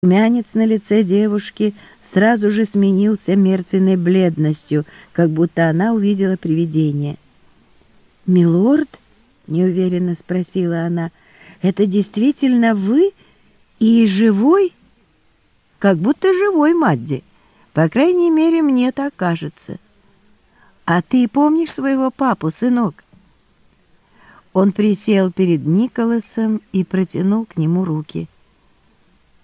Румянец на лице девушки сразу же сменился мертвенной бледностью, как будто она увидела привидение. «Милорд?» — неуверенно спросила она. «Это действительно вы и живой?» «Как будто живой, Мадди. По крайней мере, мне так кажется». «А ты помнишь своего папу, сынок?» Он присел перед Николасом и протянул к нему руки.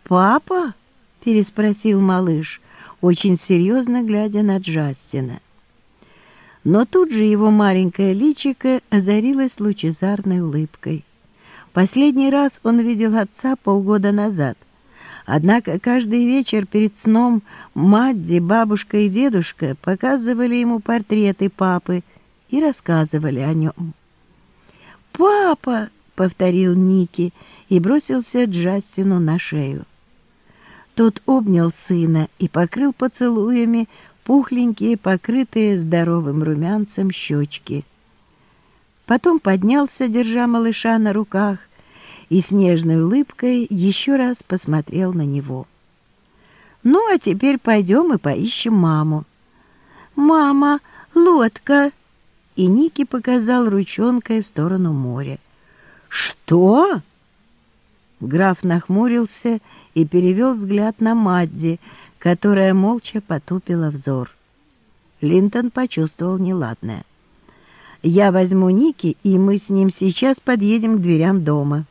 «Папа?» — переспросил малыш, очень серьезно глядя на Джастина. Но тут же его маленькое личико озарилось лучезарной улыбкой. Последний раз он видел отца полгода назад. Однако каждый вечер перед сном Мадди, бабушка и дедушка показывали ему портреты папы и рассказывали о нем. «Папа!» — повторил Ники и бросился Джастину на шею. Тот обнял сына и покрыл поцелуями пухленькие, покрытые здоровым румянцем щечки. Потом поднялся, держа малыша на руках, и с нежной улыбкой еще раз посмотрел на него. «Ну, а теперь пойдем и поищем маму». «Мама, лодка!» И Ники показал ручонкой в сторону моря. «Что?» Граф нахмурился и перевел взгляд на Мадди, которая молча потупила взор. Линтон почувствовал неладное. «Я возьму Ники, и мы с ним сейчас подъедем к дверям дома».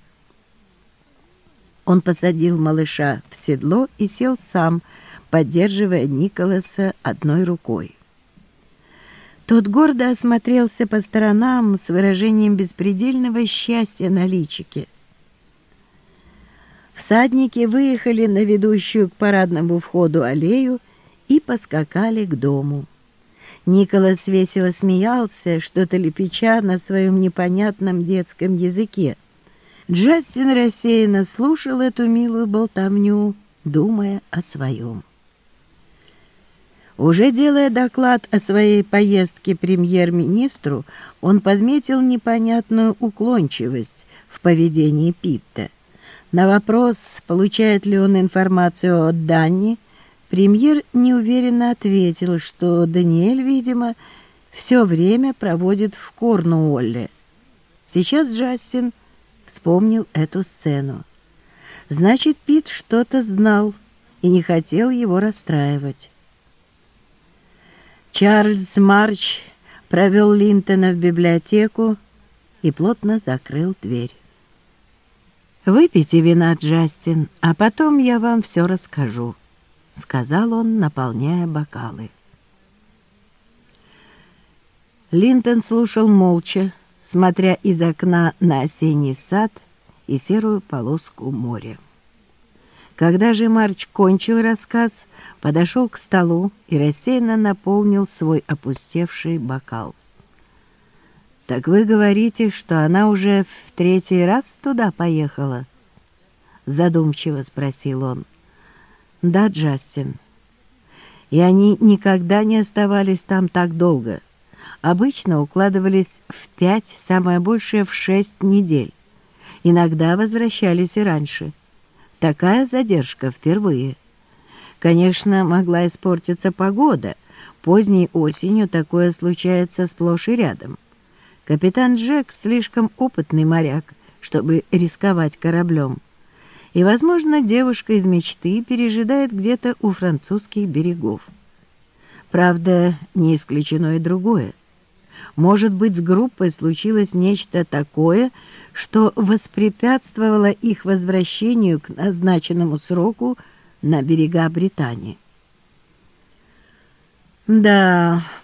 Он посадил малыша в седло и сел сам, поддерживая Николаса одной рукой. Тот гордо осмотрелся по сторонам с выражением беспредельного счастья на личике. Всадники выехали на ведущую к парадному входу аллею и поскакали к дому. Николас весело смеялся, что-то лепеча на своем непонятном детском языке. Джастин рассеянно слушал эту милую болтовню, думая о своем. Уже делая доклад о своей поездке премьер-министру, он подметил непонятную уклончивость в поведении Питта. На вопрос, получает ли он информацию от Данни, премьер неуверенно ответил, что Даниэль, видимо, все время проводит в Корнуолле. Сейчас Джастин вспомнил эту сцену. Значит, Пит что-то знал и не хотел его расстраивать. Чарльз Марч провел Линтона в библиотеку и плотно закрыл дверь. «Выпейте вина, Джастин, а потом я вам все расскажу», — сказал он, наполняя бокалы. Линтон слушал молча, смотря из окна на осенний сад и серую полоску моря. Когда же Марч кончил рассказ, подошел к столу и рассеянно наполнил свой опустевший бокал. «Так вы говорите, что она уже в третий раз туда поехала?» Задумчиво спросил он. «Да, Джастин. И они никогда не оставались там так долго. Обычно укладывались в пять, самое большее в шесть недель. Иногда возвращались и раньше. Такая задержка впервые. Конечно, могла испортиться погода. Поздней осенью такое случается сплошь и рядом. Капитан Джек слишком опытный моряк, чтобы рисковать кораблем. И, возможно, девушка из мечты пережидает где-то у французских берегов. Правда, не исключено и другое. Может быть, с группой случилось нечто такое, что воспрепятствовало их возвращению к назначенному сроку на берега Британии. «Да, —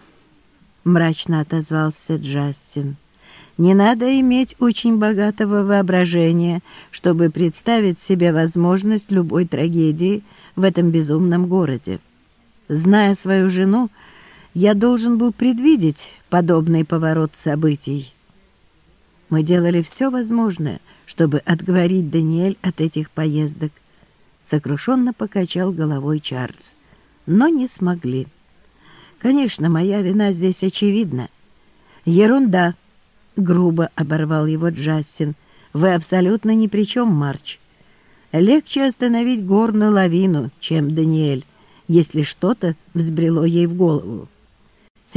мрачно отозвался Джастин. «Не надо иметь очень богатого воображения, чтобы представить себе возможность любой трагедии в этом безумном городе. Зная свою жену, я должен был предвидеть подобный поворот событий. Мы делали все возможное, чтобы отговорить Даниэль от этих поездок. Сокрушенно покачал головой Чарльз. Но не смогли. Конечно, моя вина здесь очевидна. Ерунда, грубо оборвал его Джастин. Вы абсолютно ни при чем, Марч. легче остановить горную лавину, чем Даниэль, если что-то взбрело ей в голову.